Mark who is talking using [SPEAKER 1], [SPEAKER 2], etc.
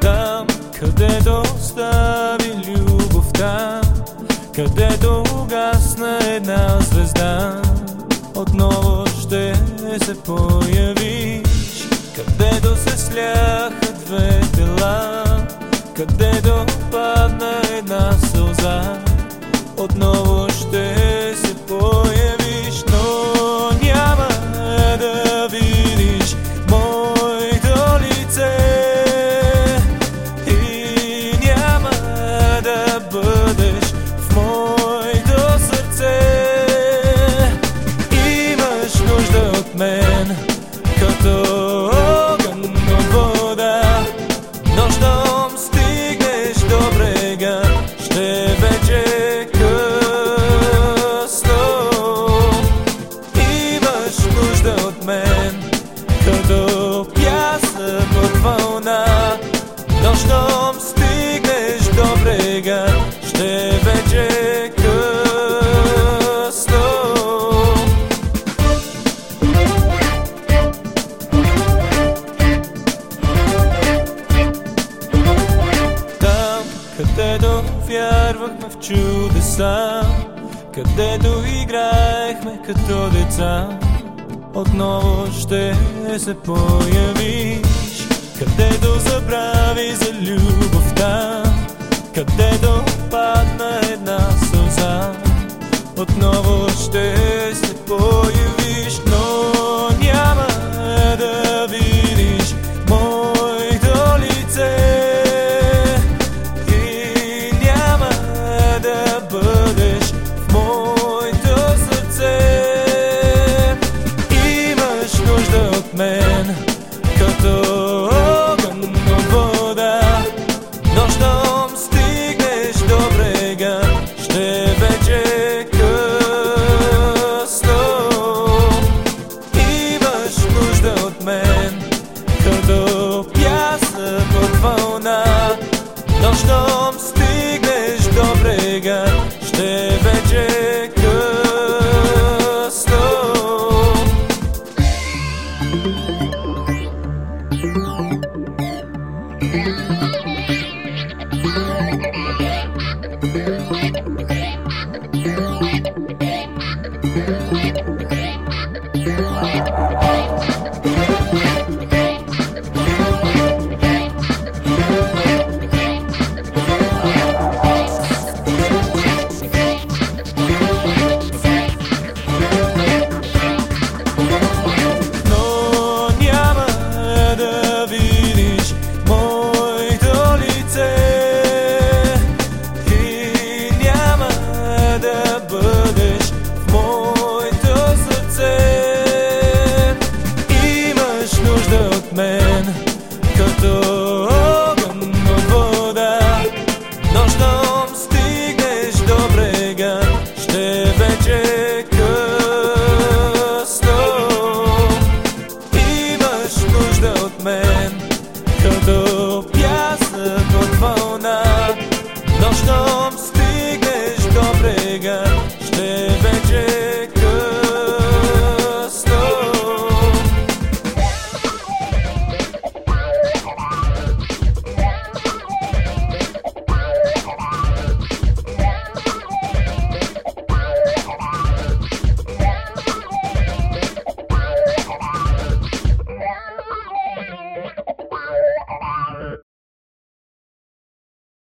[SPEAKER 1] Там, където остави любовта Където угасна една звезда Отново ще се появиш. Където се сляха две Където падна една сълза Отново Имаш нужда от мен. Като пясък от вълна Но щом стигнеш до брега. Ще вече Там, където вярвахме в чудеса Където играехме като деца Отново ще се появиш. Където забрави за любовта? Където падна една сълза Отново огън от вода. Но щом стигнеш до брега ще вече късно. Имаш нужда от мен като пясък от вълна Но nós